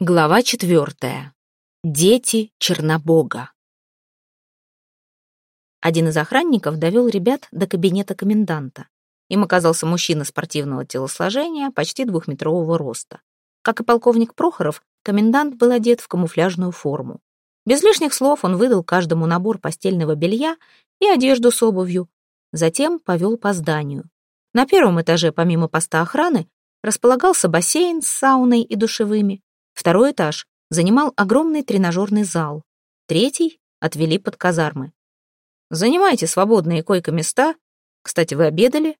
Глава четвертая. Дети Чернобога. Один из охранников довел ребят до кабинета коменданта. Им оказался мужчина спортивного телосложения, почти двухметрового роста. Как и полковник Прохоров, комендант был одет в камуфляжную форму. Без лишних слов он выдал каждому набор постельного белья и одежду с обувью, затем повел по зданию. На первом этаже, помимо поста охраны, располагался бассейн с сауной и душевыми, Второй этаж занимал огромный тренажерный зал. Третий отвели под казармы. «Занимайте свободные койко-места. Кстати, вы обедали?»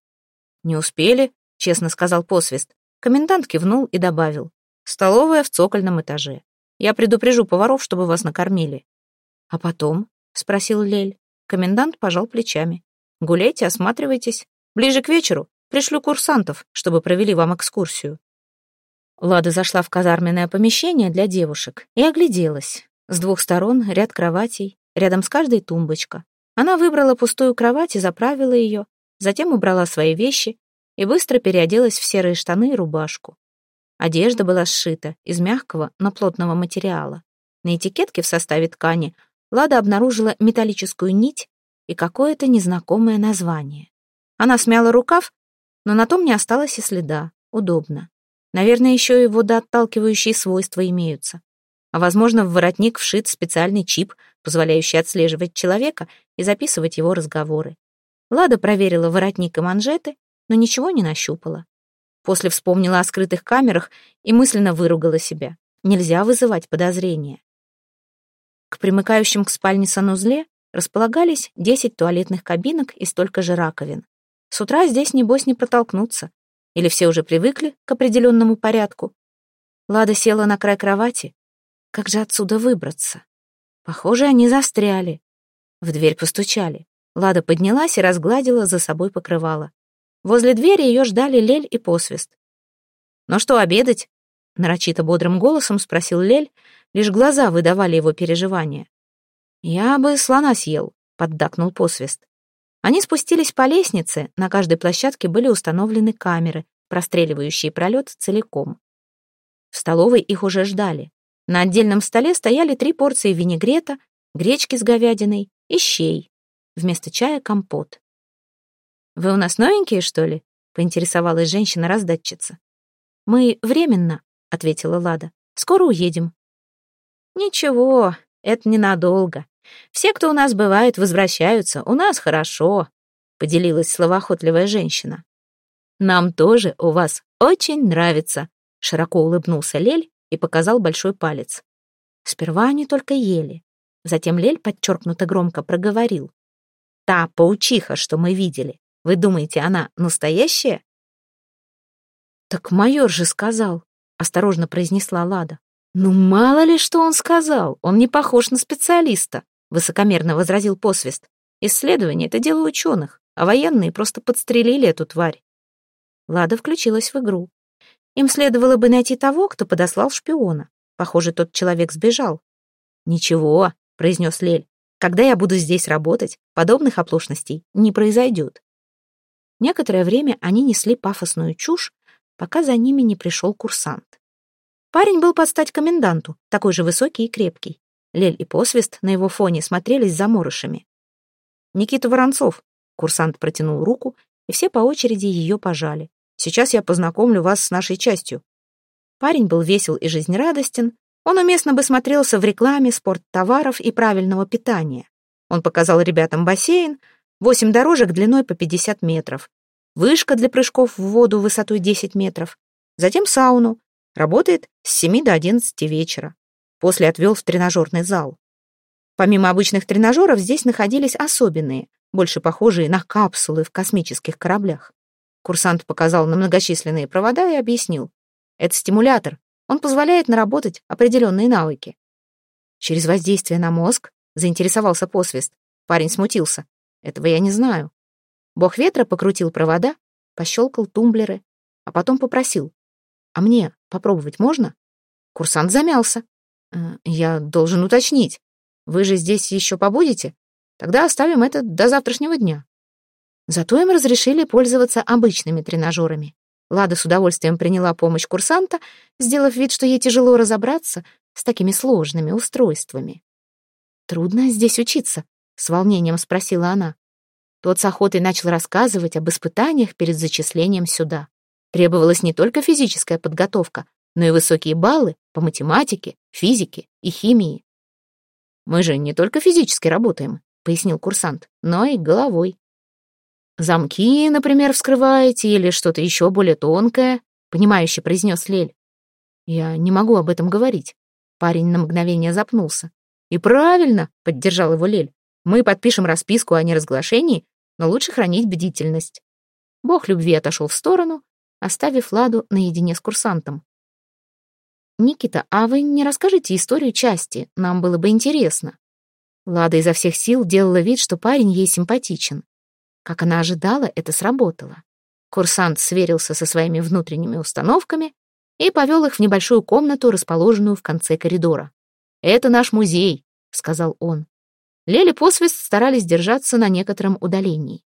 «Не успели», — честно сказал посвист. Комендант кивнул и добавил. «Столовая в цокольном этаже. Я предупрежу поваров, чтобы вас накормили». «А потом?» — спросил Лель. Комендант пожал плечами. «Гуляйте, осматривайтесь. Ближе к вечеру пришлю курсантов, чтобы провели вам экскурсию. Лада зашла в казарменное помещение для девушек и огляделась. С двух сторон ряд кроватей, рядом с каждой тумбочка. Она выбрала пустую кровать и заправила ее, затем убрала свои вещи и быстро переоделась в серые штаны и рубашку. Одежда была сшита из мягкого, но плотного материала. На этикетке в составе ткани Лада обнаружила металлическую нить и какое-то незнакомое название. Она смяла рукав, но на том не осталось и следа. Удобно. Наверное, еще и водоотталкивающие свойства имеются. А возможно, в воротник вшит специальный чип, позволяющий отслеживать человека и записывать его разговоры. Лада проверила воротник и манжеты, но ничего не нащупала. После вспомнила о скрытых камерах и мысленно выругала себя. Нельзя вызывать подозрения. К примыкающим к спальне санузле располагались 10 туалетных кабинок и столько же раковин. С утра здесь, небось, не протолкнуться. Или все уже привыкли к определенному порядку? Лада села на край кровати. Как же отсюда выбраться? Похоже, они застряли. В дверь постучали. Лада поднялась и разгладила за собой покрывало. Возле двери ее ждали Лель и Посвист. «Ну что, обедать?» — нарочито бодрым голосом спросил Лель, лишь глаза выдавали его переживания. «Я бы слона съел», — поддакнул Посвист. Они спустились по лестнице, на каждой площадке были установлены камеры, простреливающие пролет целиком. В столовой их уже ждали. На отдельном столе стояли три порции винегрета, гречки с говядиной и щей. Вместо чая компот. «Вы у нас новенькие, что ли?» — поинтересовалась женщина-раздатчица. «Мы временно», — ответила Лада. «Скоро уедем». «Ничего, это ненадолго. Все, кто у нас бывает, возвращаются. У нас хорошо», — поделилась словоохотливая женщина. «Нам тоже у вас очень нравится», — широко улыбнулся Лель и показал большой палец. Сперва они только ели. Затем Лель подчеркнуто громко проговорил. «Та паучиха, что мы видели, вы думаете, она настоящая?» «Так майор же сказал», — осторожно произнесла Лада. «Ну, мало ли, что он сказал, он не похож на специалиста», — высокомерно возразил посвист. «Исследование — это дело ученых, а военные просто подстрелили эту тварь». Лада включилась в игру. Им следовало бы найти того, кто подослал шпиона. Похоже, тот человек сбежал. «Ничего», — произнес Лель, — «когда я буду здесь работать, подобных оплошностей не произойдет». Некоторое время они несли пафосную чушь, пока за ними не пришел курсант. Парень был под стать коменданту, такой же высокий и крепкий. Лель и Посвист на его фоне смотрелись заморышами. «Никита Воронцов», — курсант протянул руку, и все по очереди ее пожали. Сейчас я познакомлю вас с нашей частью». Парень был весел и жизнерадостен. Он уместно бы смотрелся в рекламе спорттоваров и правильного питания. Он показал ребятам бассейн, восемь дорожек длиной по 50 метров, вышка для прыжков в воду высотой 10 метров, затем сауну, работает с 7 до 11 вечера. После отвел в тренажерный зал. Помимо обычных тренажеров здесь находились особенные, больше похожие на капсулы в космических кораблях. Курсант показал на многочисленные провода и объяснил. Это стимулятор. Он позволяет наработать определенные навыки. Через воздействие на мозг заинтересовался посвист. Парень смутился. Этого я не знаю. Бог ветра покрутил провода, пощелкал тумблеры, а потом попросил. «А мне попробовать можно?» Курсант замялся. «Э, «Я должен уточнить. Вы же здесь еще побудете? Тогда оставим это до завтрашнего дня». Зато им разрешили пользоваться обычными тренажерами. Лада с удовольствием приняла помощь курсанта, сделав вид, что ей тяжело разобраться с такими сложными устройствами. «Трудно здесь учиться?» — с волнением спросила она. Тот с охотой начал рассказывать об испытаниях перед зачислением сюда. Требовалась не только физическая подготовка, но и высокие баллы по математике, физике и химии. «Мы же не только физически работаем», — пояснил курсант, «но и головой. «Замки, например, вскрываете или что-то еще более тонкое», — понимающе произнес Лель. «Я не могу об этом говорить». Парень на мгновение запнулся. «И правильно», — поддержал его Лель. «Мы подпишем расписку о неразглашении, но лучше хранить бдительность». Бог любви отошел в сторону, оставив Ладу наедине с курсантом. «Никита, а вы не расскажете историю части? Нам было бы интересно». Лада изо всех сил делала вид, что парень ей симпатичен. Как она ожидала, это сработало. Курсант сверился со своими внутренними установками и повел их в небольшую комнату, расположенную в конце коридора. «Это наш музей», — сказал он. Лели посвист старались держаться на некотором удалении.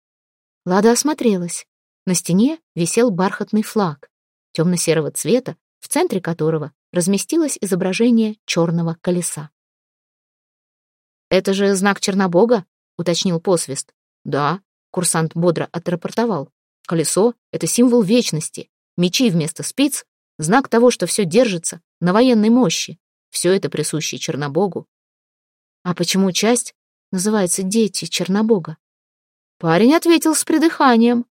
Лада осмотрелась. На стене висел бархатный флаг, темно-серого цвета, в центре которого разместилось изображение черного колеса. «Это же знак Чернобога?» — уточнил посвист. «Да», Курсант бодро отрапортовал. Колесо — это символ вечности. Мечи вместо спиц — знак того, что все держится, на военной мощи. Все это присуще Чернобогу. А почему часть называется «Дети Чернобога»? Парень ответил с придыханием.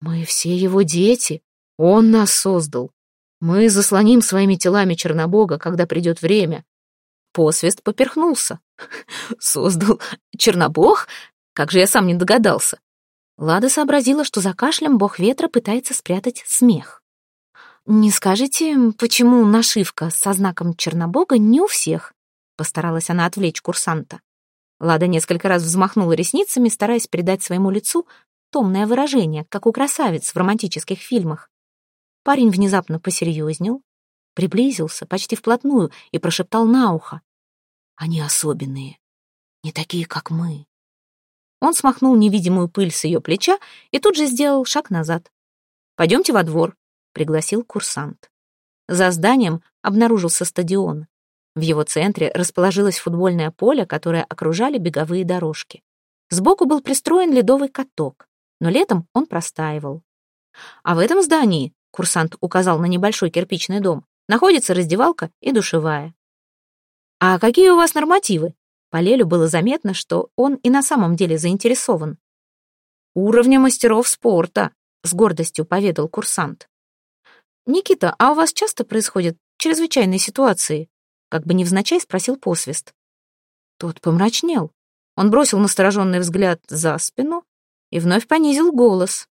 Мы все его дети. Он нас создал. Мы заслоним своими телами Чернобога, когда придет время. Посвист поперхнулся. Создал Чернобог? Как же я сам не догадался. Лада сообразила, что за кашлем бог ветра пытается спрятать смех. «Не скажете, почему нашивка со знаком Чернобога не у всех?» Постаралась она отвлечь курсанта. Лада несколько раз взмахнула ресницами, стараясь придать своему лицу томное выражение, как у красавиц в романтических фильмах. Парень внезапно посерьезнел, приблизился почти вплотную и прошептал на ухо. «Они особенные, не такие, как мы». Он смахнул невидимую пыль с ее плеча и тут же сделал шаг назад. «Пойдемте во двор», — пригласил курсант. За зданием обнаружился стадион. В его центре расположилось футбольное поле, которое окружали беговые дорожки. Сбоку был пристроен ледовый каток, но летом он простаивал. А в этом здании, курсант указал на небольшой кирпичный дом, находится раздевалка и душевая. «А какие у вас нормативы?» По Лелю было заметно, что он и на самом деле заинтересован. «Уровня мастеров спорта», — с гордостью поведал курсант. «Никита, а у вас часто происходят чрезвычайные ситуации?» Как бы невзначай спросил посвист. Тот помрачнел. Он бросил настороженный взгляд за спину и вновь понизил голос.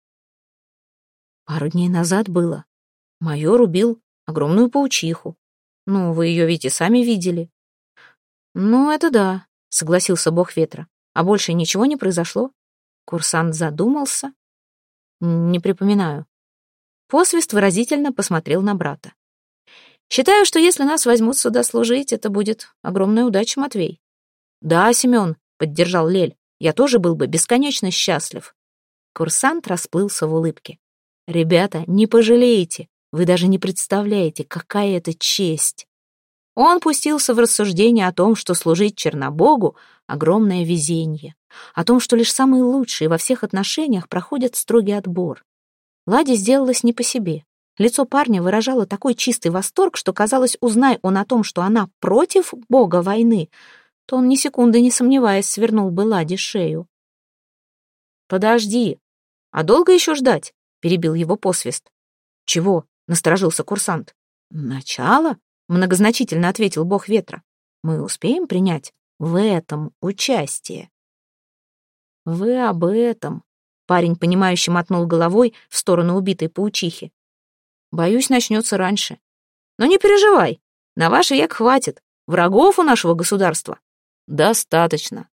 Пару дней назад было. Майор убил огромную паучиху. Ну, вы ее ведь и сами видели. «Ну, это да», — согласился бог ветра. «А больше ничего не произошло?» Курсант задумался. «Не припоминаю». Посвист выразительно посмотрел на брата. «Считаю, что если нас возьмут сюда служить, это будет огромная удача, Матвей». «Да, Семен», — поддержал Лель, — «я тоже был бы бесконечно счастлив». Курсант расплылся в улыбке. «Ребята, не пожалеете, вы даже не представляете, какая это честь». Он пустился в рассуждение о том, что служить Чернобогу — огромное везение, о том, что лишь самые лучшие во всех отношениях проходят строгий отбор. Ладе сделалось не по себе. Лицо парня выражало такой чистый восторг, что, казалось, узнай он о том, что она против бога войны, то он ни секунды не сомневаясь свернул бы Ладе шею. «Подожди, а долго еще ждать?» — перебил его посвист. «Чего?» — насторожился курсант. «Начало?» Многозначительно ответил бог ветра. Мы успеем принять в этом участие. Вы об этом. Парень, понимающе мотнул головой в сторону убитой паучихи. Боюсь, начнется раньше. Но не переживай, на ваш век хватит. Врагов у нашего государства достаточно.